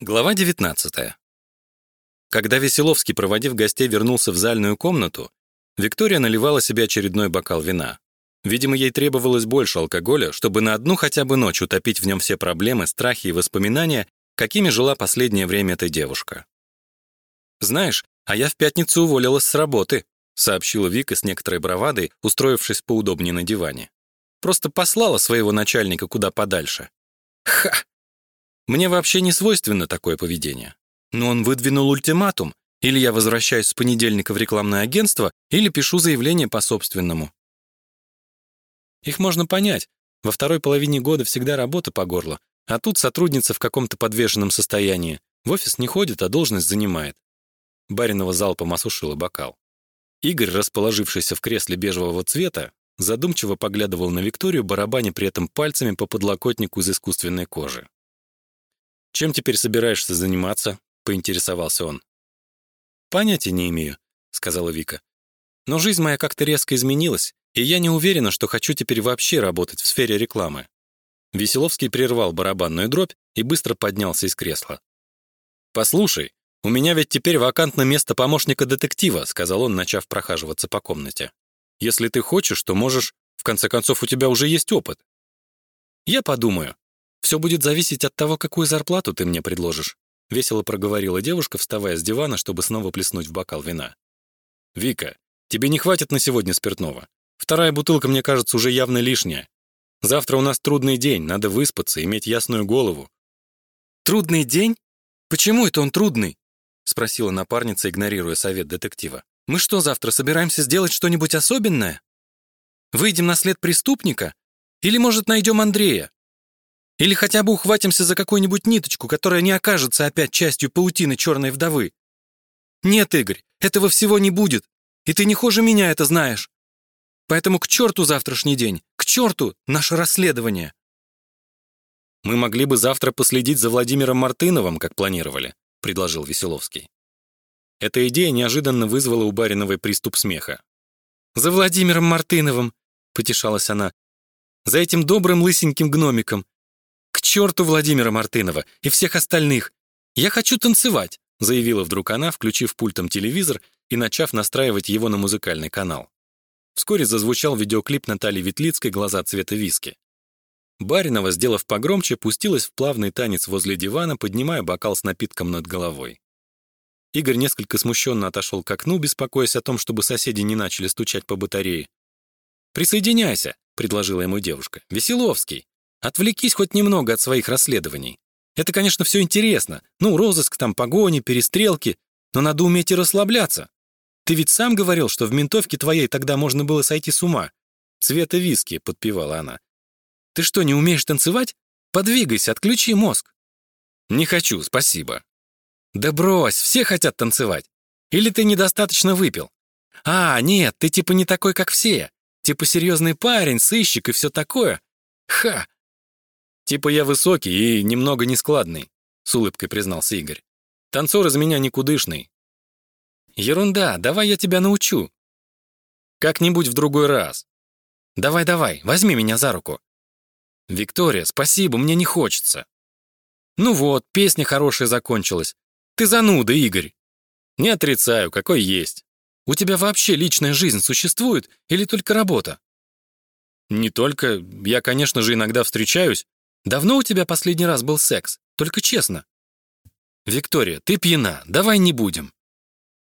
Глава 19. Когда Веселовский, проводив гостей, вернулся в зальную комнату, Виктория наливала себе очередной бокал вина. Видимо, ей требовалось больше алкоголя, чтобы на одну хотя бы ночь утопить в нем все проблемы, страхи и воспоминания, какими жила последнее время эта девушка. «Знаешь, а я в пятницу уволилась с работы», сообщила Вика с некоторой бравадой, устроившись поудобнее на диване. «Просто послала своего начальника куда подальше». «Ха!» Мне вообще не свойственно такое поведение. Но он выдвинул ультиматум. Или я возвращаюсь с понедельника в рекламное агентство, или пишу заявление по собственному. Их можно понять. Во второй половине года всегда работа по горло, а тут сотрудница в каком-то подвешенном состоянии. В офис не ходит, а должность занимает. Баринова залпом осушила бокал. Игорь, расположившийся в кресле бежевого цвета, задумчиво поглядывал на Викторию, барабаня при этом пальцами по подлокотнику из искусственной кожи. «Чем теперь собираешься заниматься?» — поинтересовался он. «Понятия не имею», — сказала Вика. «Но жизнь моя как-то резко изменилась, и я не уверена, что хочу теперь вообще работать в сфере рекламы». Веселовский прервал барабанную дробь и быстро поднялся из кресла. «Послушай, у меня ведь теперь вакантно место помощника детектива», сказал он, начав прохаживаться по комнате. «Если ты хочешь, то можешь... В конце концов, у тебя уже есть опыт». «Я подумаю», все будет зависеть от того, какую зарплату ты мне предложишь, весело проговорила девушка, вставая с дивана, чтобы снова плеснуть в бокал вина. Вика, тебе не хватит на сегодня спиртного. Вторая бутылка, мне кажется, уже явно лишняя. Завтра у нас трудный день, надо выспаться, иметь ясную голову. Трудный день? Почему это он трудный? спросила напарница, игнорируя совет детектива. Мы что, завтра собираемся сделать что-нибудь особенное? Выйдем на след преступника? Или, может, найдем Андрея? Или хотя бы ухватимся за какую-нибудь ниточку, которая не окажется опять частью паутины черной вдовы. Нет, Игорь, этого всего не будет. И ты не хуже меня это знаешь. Поэтому к черту завтрашний день, к черту наше расследование. Мы могли бы завтра последить за Владимиром Мартыновым, как планировали, предложил Веселовский. Эта идея неожиданно вызвала у Бариновой приступ смеха. За Владимиром Мартыновым, потешалась она. За этим добрым лысеньким гномиком, черту Владимира Мартынова и всех остальных! Я хочу танцевать!» заявила вдруг она, включив пультом телевизор и начав настраивать его на музыкальный канал. Вскоре зазвучал видеоклип Натальи Ветлицкой «Глаза цвета виски». Баринова, сделав погромче, пустилась в плавный танец возле дивана, поднимая бокал с напитком над головой. Игорь несколько смущенно отошел к окну, беспокоясь о том, чтобы соседи не начали стучать по батарее. «Присоединяйся», — предложила ему девушка. «Веселовский». Отвлекись хоть немного от своих расследований. Это, конечно, все интересно. Ну, розыск, там погони, перестрелки. Но надо уметь и расслабляться. Ты ведь сам говорил, что в ментовке твоей тогда можно было сойти с ума. Цвета виски, подпевала она. Ты что, не умеешь танцевать? Подвигайся, отключи мозг. Не хочу, спасибо. Да брось, все хотят танцевать. Или ты недостаточно выпил? А, нет, ты типа не такой, как все. Типа серьезный парень, сыщик и все такое. Ха, Типа я высокий и немного нескладный, с улыбкой признался Игорь. Танцор из меня никудышный. Ерунда, давай я тебя научу. Как-нибудь в другой раз. Давай-давай, возьми меня за руку. Виктория, спасибо, мне не хочется. Ну вот, песня хорошая закончилась. Ты зануда, Игорь. Не отрицаю, какой есть. У тебя вообще личная жизнь существует или только работа? Не только. Я, конечно же, иногда встречаюсь, Давно у тебя последний раз был секс? Только честно. Виктория, ты пьяна. Давай не будем.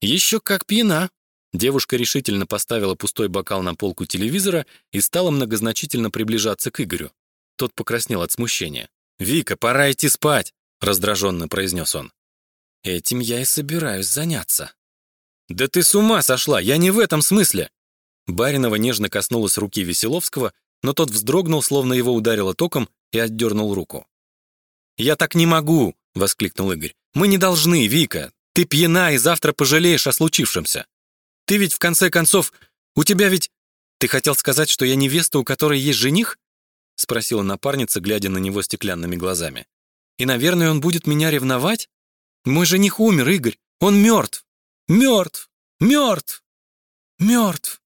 Еще как пьяна. Девушка решительно поставила пустой бокал на полку телевизора и стала многозначительно приближаться к Игорю. Тот покраснел от смущения. «Вика, пора идти спать», — раздраженно произнес он. «Этим я и собираюсь заняться». «Да ты с ума сошла! Я не в этом смысле!» Баринова нежно коснулась руки Веселовского, но тот вздрогнул, словно его ударило током, и отдернул руку. «Я так не могу!» — воскликнул Игорь. «Мы не должны, Вика! Ты пьяна и завтра пожалеешь о случившемся! Ты ведь, в конце концов, у тебя ведь... Ты хотел сказать, что я невеста, у которой есть жених?» — спросила напарница, глядя на него стеклянными глазами. «И, наверное, он будет меня ревновать? Мой жених умер, Игорь! Он мертв! Мертв! Мертв! Мертв!»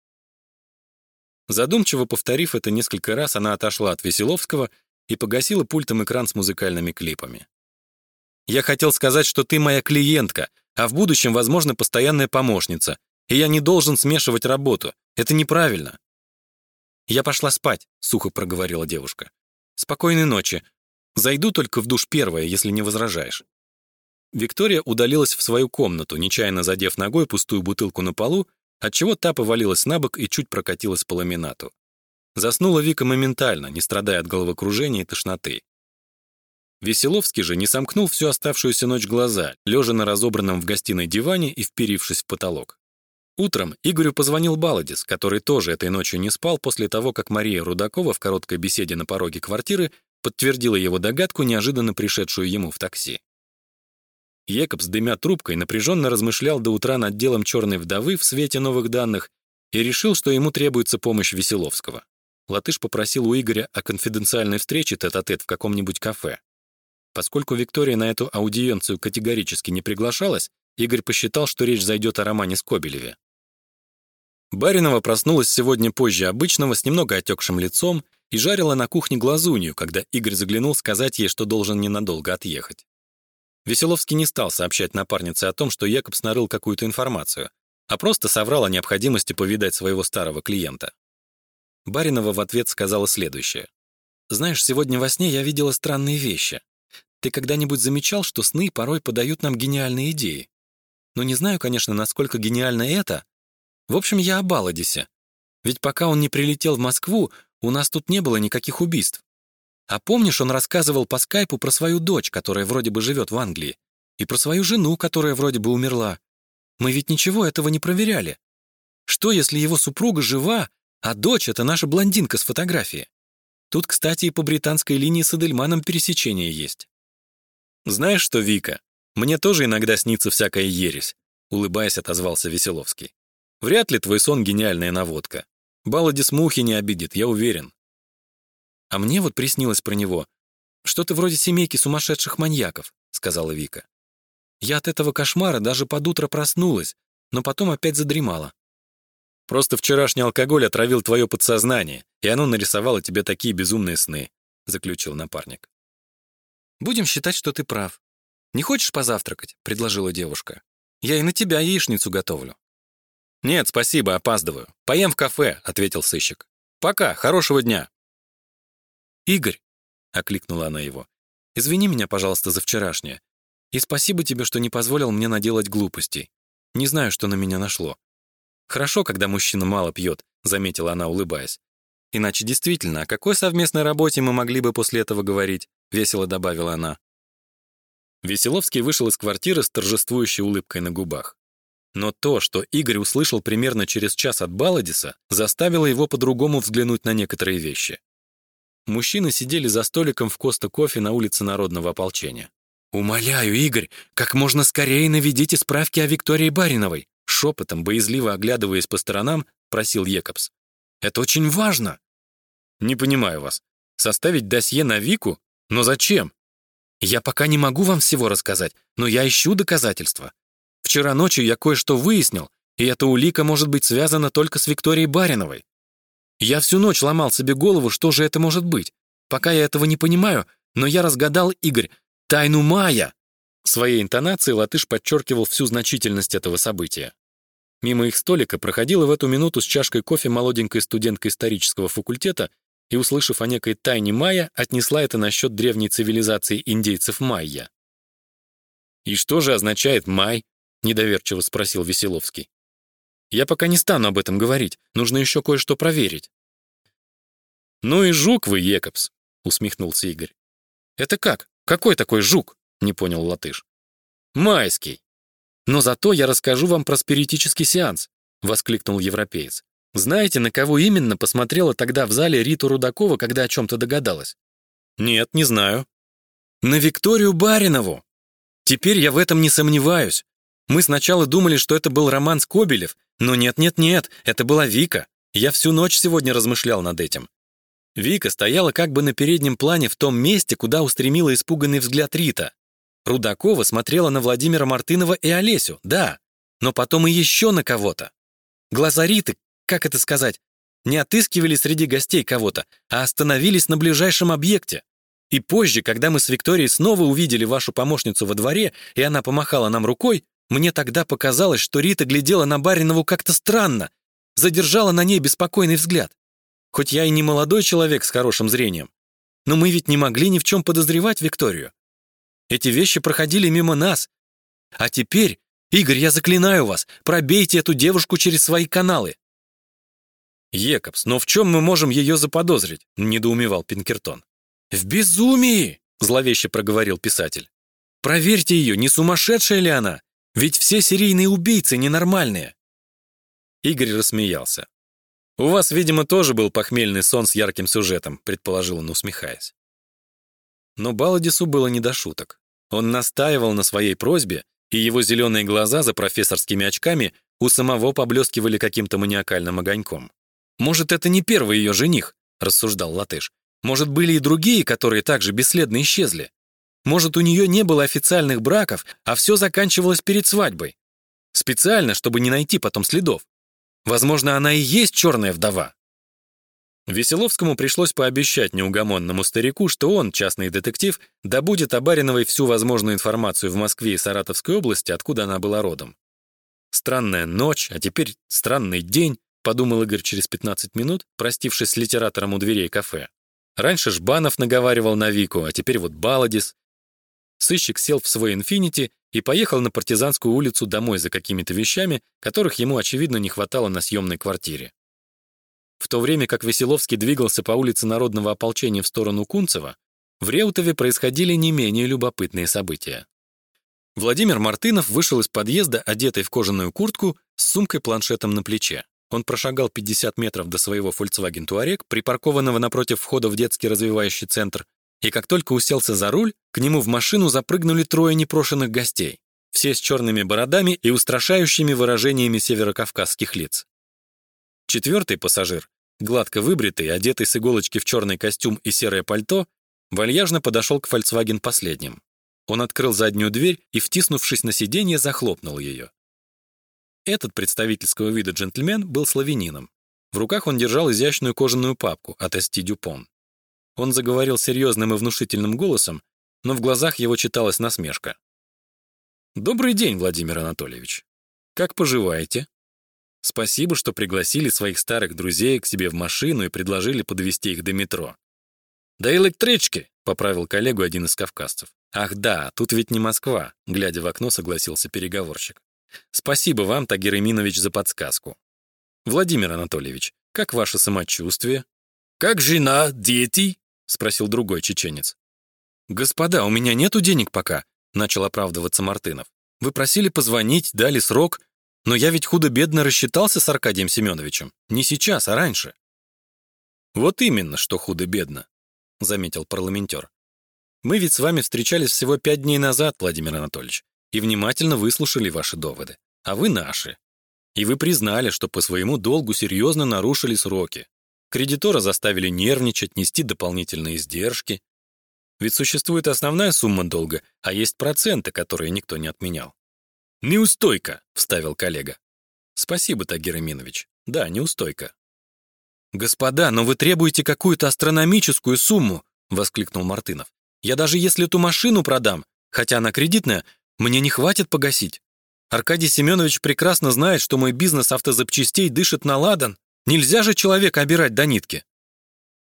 Задумчиво повторив это несколько раз, она отошла от Веселовского и погасила пультом экран с музыкальными клипами. Я хотел сказать, что ты моя клиентка, а в будущем, возможно, постоянная помощница, и я не должен смешивать работу. Это неправильно. Я пошла спать, сухо проговорила девушка. Спокойной ночи. Зайду только в душ первая, если не возражаешь. Виктория удалилась в свою комнату, нечаянно задев ногой пустую бутылку на полу, отчего та повалилась на бок и чуть прокатилась по ламинату. Заснула Вика моментально, не страдая от головокружения и тошноты. Веселовский же не сомкнул всю оставшуюся ночь глаза, лежа на разобранном в гостиной диване и вперившись в потолок. Утром Игорю позвонил Баладис, который тоже этой ночью не спал после того, как Мария Рудакова в короткой беседе на пороге квартиры подтвердила его догадку, неожиданно пришедшую ему в такси. Екобс, дымя трубкой, напряженно размышлял до утра над делом черной вдовы в свете новых данных и решил, что ему требуется помощь Веселовского. Латыш попросил у Игоря о конфиденциальной встрече тет-а-тет -тет в каком-нибудь кафе. Поскольку Виктория на эту аудиенцию категорически не приглашалась, Игорь посчитал, что речь зайдет о романе Скобелеве. Баринова проснулась сегодня позже обычного с немного отекшим лицом и жарила на кухне глазунью, когда Игорь заглянул сказать ей, что должен ненадолго отъехать. Веселовский не стал сообщать напарнице о том, что Якобс нарыл какую-то информацию, а просто соврал о необходимости повидать своего старого клиента. Баринова в ответ сказала следующее. «Знаешь, сегодня во сне я видела странные вещи. Ты когда-нибудь замечал, что сны порой подают нам гениальные идеи? Но не знаю, конечно, насколько гениально это. В общем, я о Баладисе. Ведь пока он не прилетел в Москву, у нас тут не было никаких убийств. А помнишь, он рассказывал по скайпу про свою дочь, которая вроде бы живет в Англии, и про свою жену, которая вроде бы умерла. Мы ведь ничего этого не проверяли. Что, если его супруга жива, а дочь — это наша блондинка с фотографии. Тут, кстати, и по британской линии с Эдельманом пересечение есть. «Знаешь что, Вика, мне тоже иногда снится всякая ересь», улыбаясь, отозвался Веселовский. «Вряд ли твой сон — гениальная наводка. Балладис мухи не обидит, я уверен». «А мне вот приснилось про него. Что-то вроде семейки сумасшедших маньяков», — сказала Вика. «Я от этого кошмара даже под утро проснулась, но потом опять задремала. Просто вчерашний алкоголь отравил твое подсознание, и оно нарисовало тебе такие безумные сны», — заключил напарник. «Будем считать, что ты прав. Не хочешь позавтракать?» — предложила девушка. «Я и на тебя яичницу готовлю». «Нет, спасибо, опаздываю. Поем в кафе», — ответил сыщик. «Пока, хорошего дня». «Игорь», — окликнула она его, — «извини меня, пожалуйста, за вчерашнее. И спасибо тебе, что не позволил мне наделать глупостей. Не знаю, что на меня нашло. Хорошо, когда мужчина мало пьет, заметила она, улыбаясь. Иначе действительно, о какой совместной работе мы могли бы после этого говорить? весело добавила она. Веселовский вышел из квартиры с торжествующей улыбкой на губах. Но то, что Игорь услышал примерно через час от Баладиса, заставило его по-другому взглянуть на некоторые вещи. Мужчины сидели за столиком в Коста кофе на улице Народного ополчения. «Умоляю, Игорь, как можно скорее наведите справки о Виктории Бариновой шепотом, боязливо оглядываясь по сторонам, просил Екобс. «Это очень важно!» «Не понимаю вас. Составить досье на Вику? Но зачем?» «Я пока не могу вам всего рассказать, но я ищу доказательства. Вчера ночью я кое-что выяснил, и эта улика может быть связана только с Викторией Бариновой. Я всю ночь ломал себе голову, что же это может быть. Пока я этого не понимаю, но я разгадал, Игорь, тайну Мая!» Своей интонацией латыш подчеркивал всю значительность этого события. Мимо их столика проходила в эту минуту с чашкой кофе молоденькая студентка исторического факультета и, услышав о некой тайне майя, отнесла это насчет древней цивилизации индейцев майя. «И что же означает май?» — недоверчиво спросил Веселовский. «Я пока не стану об этом говорить, нужно еще кое-что проверить». «Ну и жук вы, Екобс», — усмехнулся Игорь. «Это как? Какой такой жук?» — не понял латыш. «Майский», но зато я расскажу вам про спиритический сеанс, воскликнул европеец. Знаете, на кого именно посмотрела тогда в зале Рита Рудакова, когда о чем то догадалась? Нет, не знаю. На Викторию Баринову. Теперь я в этом не сомневаюсь. Мы сначала думали, что это был Роман Скобелев, но нет-нет-нет, это была Вика. Я всю ночь сегодня размышлял над этим. Вика стояла как бы на переднем плане в том месте, куда устремила испуганный взгляд Рита. Рудакова смотрела на Владимира Мартынова и Олесю, да, но потом и еще на кого-то. Глаза Риты, как это сказать, не отыскивали среди гостей кого-то, а остановились на ближайшем объекте. И позже, когда мы с Викторией снова увидели вашу помощницу во дворе, и она помахала нам рукой, мне тогда показалось, что Рита глядела на Баринову как-то странно, задержала на ней беспокойный взгляд. Хоть я и не молодой человек с хорошим зрением, но мы ведь не могли ни в чем подозревать Викторию. Эти вещи проходили мимо нас. А теперь, Игорь, я заклинаю вас, пробейте эту девушку через свои каналы. Екобс, но в чем мы можем ее заподозрить? недоумевал Пинкертон. В безумии, зловеще проговорил писатель. Проверьте ее, не сумасшедшая ли она? Ведь все серийные убийцы ненормальные. Игорь рассмеялся. У вас, видимо, тоже был похмельный сон с ярким сюжетом, предположил он, усмехаясь. Но Баладису было не до шуток. Он настаивал на своей просьбе, и его зеленые глаза за профессорскими очками у самого поблескивали каким-то маниакальным огоньком. «Может, это не первый ее жених», — рассуждал латыш. «Может, были и другие, которые также бесследно исчезли. Может, у нее не было официальных браков, а все заканчивалось перед свадьбой. Специально, чтобы не найти потом следов. Возможно, она и есть черная вдова». Веселовскому пришлось пообещать неугомонному старику, что он, частный детектив, добудет о Бариновой всю возможную информацию в Москве и Саратовской области, откуда она была родом. Странная ночь, а теперь странный день, подумал Игорь через 15 минут, простившись с литератором у дверей кафе. Раньше Жбанов наговаривал на Вику, а теперь вот Баладис. Сыщик сел в свой «Инфинити» и поехал на Партизанскую улицу домой за какими-то вещами, которых ему, очевидно, не хватало на съемной квартире. В то время как Веселовский двигался по улице Народного ополчения в сторону Кунцева, в Реутове происходили не менее любопытные события. Владимир Мартынов вышел из подъезда, одетый в кожаную куртку, с сумкой-планшетом на плече. Он прошагал 50 метров до своего Volkswagen Touareg, припаркованного напротив входа в детский развивающий центр, и как только уселся за руль, к нему в машину запрыгнули трое непрошенных гостей, все с черными бородами и устрашающими выражениями северокавказских лиц. Четвертый пассажир, гладко выбритый, одетый с иголочки в черный костюм и серое пальто, вальяжно подошел к Volkswagen последним. Он открыл заднюю дверь и, втиснувшись на сиденье, захлопнул ее. Этот представительского вида джентльмен был славянином. В руках он держал изящную кожаную папку от Эсти Дюпон. Он заговорил серьезным и внушительным голосом, но в глазах его читалась насмешка. «Добрый день, Владимир Анатольевич. Как поживаете? Спасибо, что пригласили своих старых друзей к себе в машину и предложили подвести их до метро. «Да электрички!» — поправил коллегу один из кавказцев. «Ах да, тут ведь не Москва», — глядя в окно, согласился переговорщик. Спасибо вам, Тагир Иминович, за подсказку. Владимир Анатольевич, как ваше самочувствие? Как жена, дети? спросил другой чеченец. Господа, у меня нету денег пока, начал оправдываться Мартынов. Вы просили позвонить, дали срок, но я ведь худо-бедно рассчитался с Аркадием Семеновичем. Не сейчас, а раньше. Вот именно, что худо-бедно, заметил парламентер. Мы ведь с вами встречались всего пять дней назад, Владимир Анатольевич и внимательно выслушали ваши доводы, а вы наши. И вы признали, что по своему долгу серьезно нарушили сроки. Кредитора заставили нервничать, нести дополнительные издержки. Ведь существует основная сумма долга, а есть проценты, которые никто не отменял. «Неустойка», — вставил коллега. «Спасибо, Тагир Эминович. Да, неустойка». «Господа, но вы требуете какую-то астрономическую сумму», — воскликнул Мартынов. «Я даже если эту машину продам, хотя она кредитная, мне не хватит погасить. Аркадий Семенович прекрасно знает, что мой бизнес автозапчастей дышит на ладан. Нельзя же человека обирать до нитки.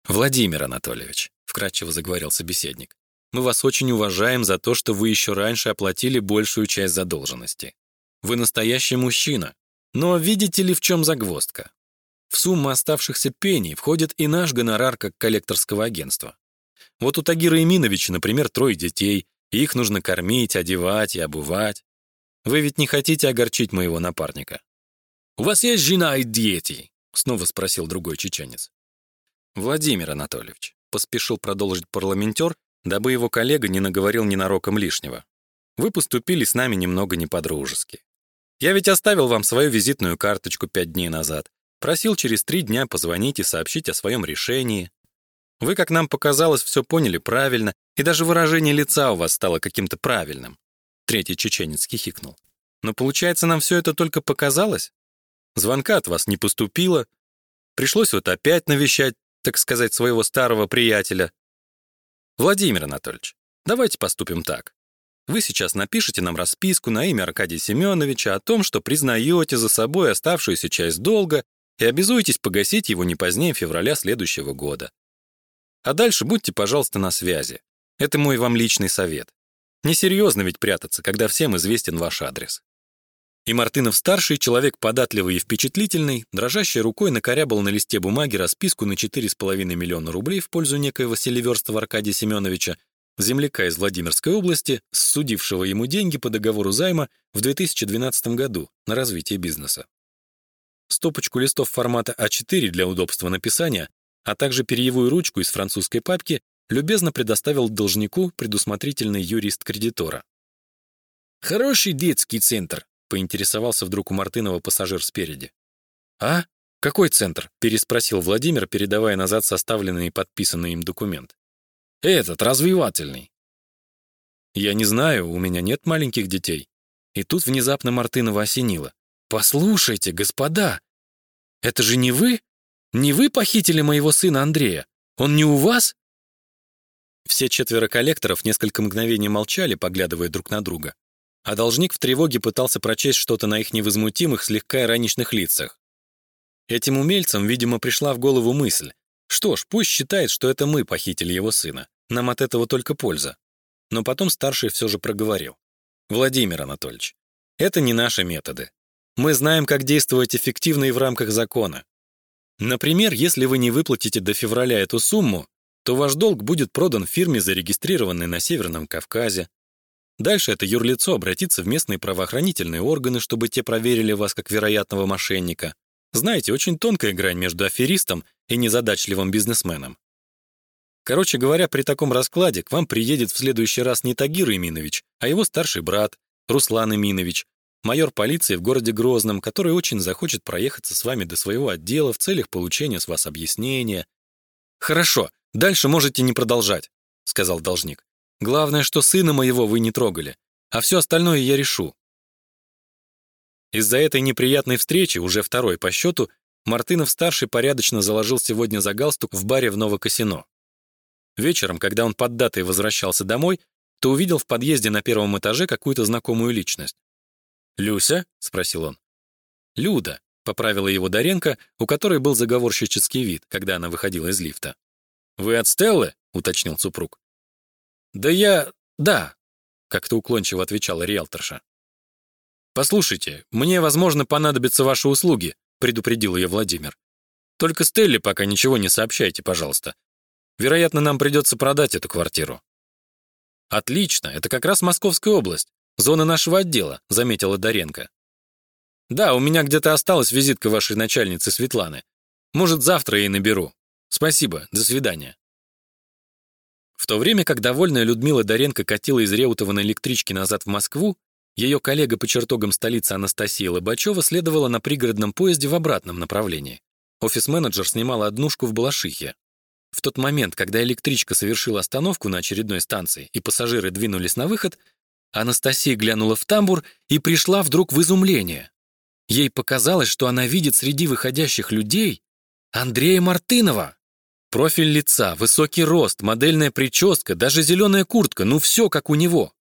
Владимир Анатольевич, вкратчиво заговорил собеседник. Мы вас очень уважаем за то, что вы еще раньше оплатили большую часть задолженности. Вы настоящий мужчина. Но видите ли, в чем загвоздка? В сумму оставшихся пений входит и наш гонорар как коллекторского агентства. Вот у Тагира Иминовича, например, трое детей, их нужно кормить, одевать и обувать. Вы ведь не хотите огорчить моего напарника. У вас есть жена и дети? снова спросил другой чеченец. Владимир Анатольевич поспешил продолжить парламентер, дабы его коллега не наговорил ненароком лишнего. Вы поступили с нами немного не по-дружески. Я ведь оставил вам свою визитную карточку пять дней назад. Просил через три дня позвонить и сообщить о своем решении. Вы, как нам показалось, все поняли правильно, и даже выражение лица у вас стало каким-то правильным. Третий чеченец хихикнул. Но получается, нам все это только показалось? Звонка от вас не поступило. Пришлось вот опять навещать, так сказать, своего старого приятеля. Владимир Анатольевич, давайте поступим так. Вы сейчас напишите нам расписку на имя Аркадия Семеновича о том, что признаете за собой оставшуюся часть долга и обязуетесь погасить его не позднее февраля следующего года. А дальше будьте, пожалуйста, на связи. Это мой вам личный совет. Несерьезно ведь прятаться, когда всем известен ваш адрес. И Мартынов-старший, человек податливый и впечатлительный, дрожащей рукой накорябал на листе бумаги расписку на 4,5 миллиона рублей в пользу некоего селиверстова Аркадия Семеновича, земляка из Владимирской области, судившего ему деньги по договору займа в 2012 году на развитие бизнеса. Стопочку листов формата А4 для удобства написания, а также перьевую ручку из французской папки любезно предоставил должнику предусмотрительный юрист кредитора. «Хороший детский центр», — поинтересовался вдруг у Мартынова пассажир спереди. «А? Какой центр?» — переспросил Владимир, передавая назад составленный и подписанный им документ. «Этот, развивательный». «Я не знаю, у меня нет маленьких детей». И тут внезапно Мартынова осенило. «Послушайте, господа, это же не вы? Не вы похитили моего сына Андрея? Он не у вас?» Все четверо коллекторов несколько мгновений молчали, поглядывая друг на друга, а должник в тревоге пытался прочесть что-то на их невозмутимых, слегка ироничных лицах. Этим умельцам, видимо, пришла в голову мысль. Что ж, пусть считает, что это мы похитили его сына. Нам от этого только польза. Но потом старший все же проговорил. Владимир Анатольевич, это не наши методы. Мы знаем, как действовать эффективно и в рамках закона. Например, если вы не выплатите до февраля эту сумму, то ваш долг будет продан фирме, зарегистрированной на Северном Кавказе. Дальше это юрлицо обратится в местные правоохранительные органы, чтобы те проверили вас как вероятного мошенника. Знаете, очень тонкая грань между аферистом и незадачливым бизнесменом. Короче говоря, при таком раскладе к вам приедет в следующий раз не Тагир Иминович, а его старший брат, Руслан Иминович, майор полиции в городе Грозном, который очень захочет проехаться с вами до своего отдела в целях получения с вас объяснения. Хорошо, Дальше можете не продолжать, сказал должник. Главное, что сына моего вы не трогали, а все остальное я решу. Из-за этой неприятной встречи, уже второй по счету, Мартынов-старший порядочно заложил сегодня за галстук в баре в Новокосино. Вечером, когда он под датой возвращался домой, то увидел в подъезде на первом этаже какую-то знакомую личность. «Люся?» — спросил он. «Люда», — поправила его Доренко, у которой был заговорщический вид, когда она выходила из лифта. «Вы от Стеллы?» — уточнил супруг. «Да я... да», — как-то уклончиво отвечала риэлторша. «Послушайте, мне, возможно, понадобятся ваши услуги», — предупредил ее Владимир. «Только Стелле пока ничего не сообщайте, пожалуйста. Вероятно, нам придется продать эту квартиру». «Отлично, это как раз Московская область, зона нашего отдела», — заметила Доренко. «Да, у меня где-то осталась визитка вашей начальницы Светланы. Может, завтра ей наберу. Спасибо, до свидания. В то время как довольная Людмила Доренко катила из Реутова на электричке назад в Москву, ее коллега по чертогам столицы Анастасия Лобачева следовала на пригородном поезде в обратном направлении. Офис-менеджер снимала однушку в Балашихе. В тот момент, когда электричка совершила остановку на очередной станции и пассажиры двинулись на выход, Анастасия глянула в тамбур и пришла вдруг в изумление. Ей показалось, что она видит среди выходящих людей Андрея Мартынова. Профиль лица, высокий рост, модельная прическа, даже зеленая куртка, ну все как у него.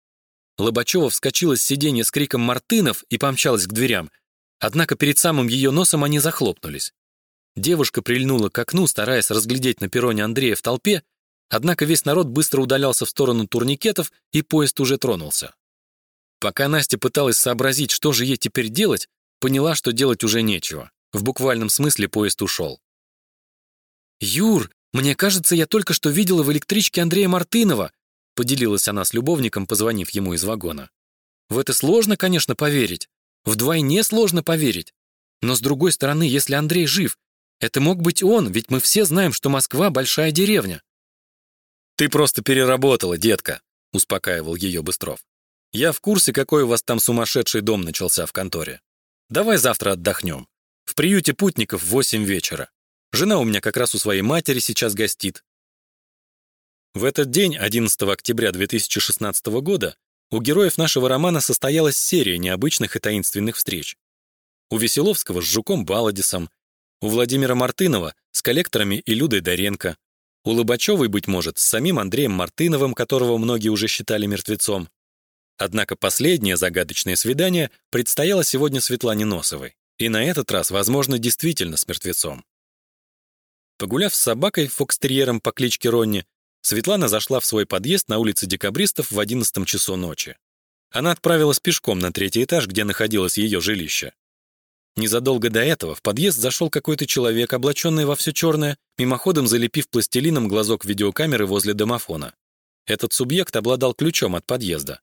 Лобачева вскочила с сиденья с криком «Мартынов» и помчалась к дверям. Однако перед самым ее носом они захлопнулись. Девушка прильнула к окну, стараясь разглядеть на перроне Андрея в толпе, однако весь народ быстро удалялся в сторону турникетов, и поезд уже тронулся. Пока Настя пыталась сообразить, что же ей теперь делать, поняла, что делать уже нечего. В буквальном смысле поезд ушел. «Юр, мне кажется, я только что видела в электричке Андрея Мартынова», поделилась она с любовником, позвонив ему из вагона. В это сложно, конечно, поверить. Вдвойне сложно поверить. Но с другой стороны, если Андрей жив, это мог быть он, ведь мы все знаем, что Москва — большая деревня. «Ты просто переработала, детка», — успокаивал ее Быстров. «Я в курсе, какой у вас там сумасшедший дом начался в конторе. Давай завтра отдохнем. В приюте путников в восемь вечера. Жена у меня как раз у своей матери сейчас гостит. В этот день, 11 октября 2016 года, у героев нашего романа состоялась серия необычных и таинственных встреч. У Веселовского с Жуком Баладисом, у Владимира Мартынова с коллекторами и Людой Доренко, У Лобачевой, быть может, с самим Андреем Мартыновым, которого многие уже считали мертвецом. Однако последнее загадочное свидание предстояло сегодня Светлане Носовой. И на этот раз, возможно, действительно с мертвецом. Погуляв с собакой, фокстерьером по кличке Ронни, Светлана зашла в свой подъезд на улице Декабристов в 11 часу ночи. Она отправилась пешком на третий этаж, где находилось ее жилище. Незадолго до этого в подъезд зашел какой-то человек, облаченный во все черное, мимоходом залепив пластилином глазок видеокамеры возле домофона. Этот субъект обладал ключом от подъезда.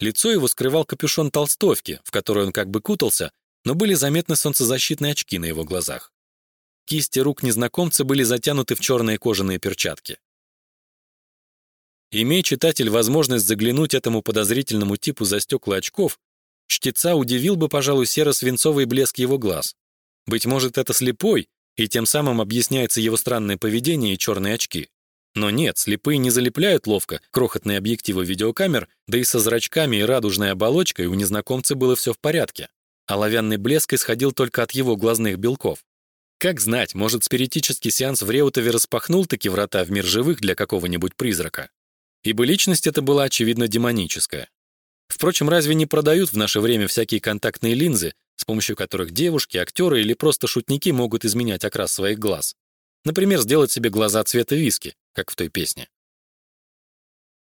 Лицо его скрывал капюшон толстовки, в которой он как бы кутался, но были заметны солнцезащитные очки на его глазах. Кисти рук незнакомца были затянуты в черные кожаные перчатки. Имея читатель возможность заглянуть этому подозрительному типу за стекла очков, чтеца удивил бы, пожалуй, серо-свинцовый блеск его глаз. Быть может, это слепой, и тем самым объясняется его странное поведение и черные очки. Но нет, слепые не залепляют ловко крохотные объективы видеокамер, да и со зрачками и радужной оболочкой у незнакомца было все в порядке. Оловянный блеск исходил только от его глазных белков. Как знать, может, спиритический сеанс в Реутове распахнул таки врата в мир живых для какого-нибудь призрака. Ибо личность эта была, очевидно, демоническая. Впрочем, разве не продают в наше время всякие контактные линзы, с помощью которых девушки, актеры или просто шутники могут изменять окрас своих глаз? Например, сделать себе глаза цвета виски, как в той песне.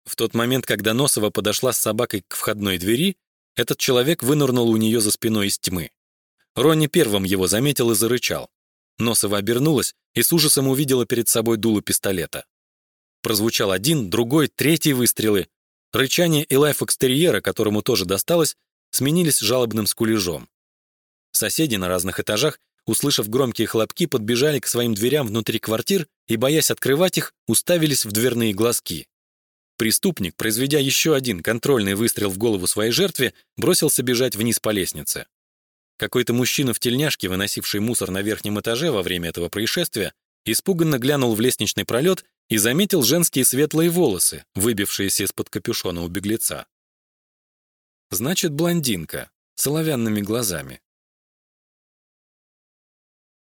В тот момент, когда Носова подошла с собакой к входной двери, этот человек вынырнул у нее за спиной из тьмы. Ронни первым его заметил и зарычал. Носова обернулась и с ужасом увидела перед собой дуло пистолета. Прозвучал один, другой, третий выстрелы, Рычание и лай фокстерьера, которому тоже досталось, сменились жалобным скулежом. Соседи на разных этажах, услышав громкие хлопки, подбежали к своим дверям внутри квартир и, боясь открывать их, уставились в дверные глазки. Преступник, произведя еще один контрольный выстрел в голову своей жертве, бросился бежать вниз по лестнице. Какой-то мужчина в тельняшке, выносивший мусор на верхнем этаже во время этого происшествия, испуганно глянул в лестничный пролет и заметил женские светлые волосы, выбившиеся из-под капюшона у беглеца. Значит, блондинка, с оловянными глазами.